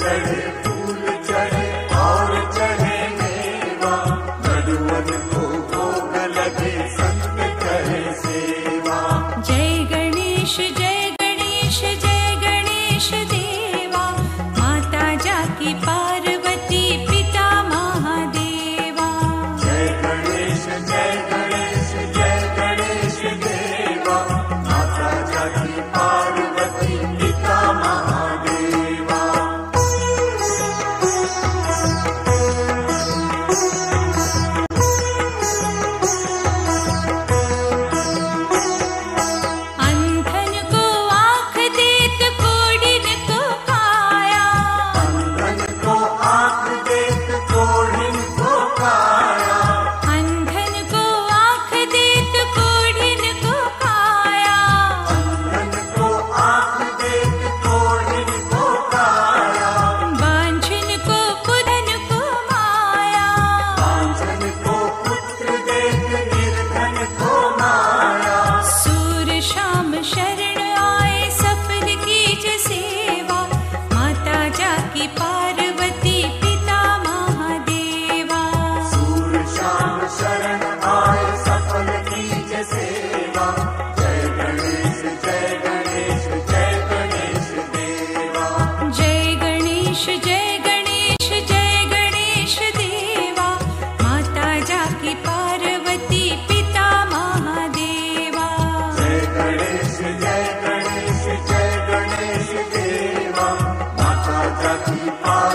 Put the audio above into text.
take it. Pratipa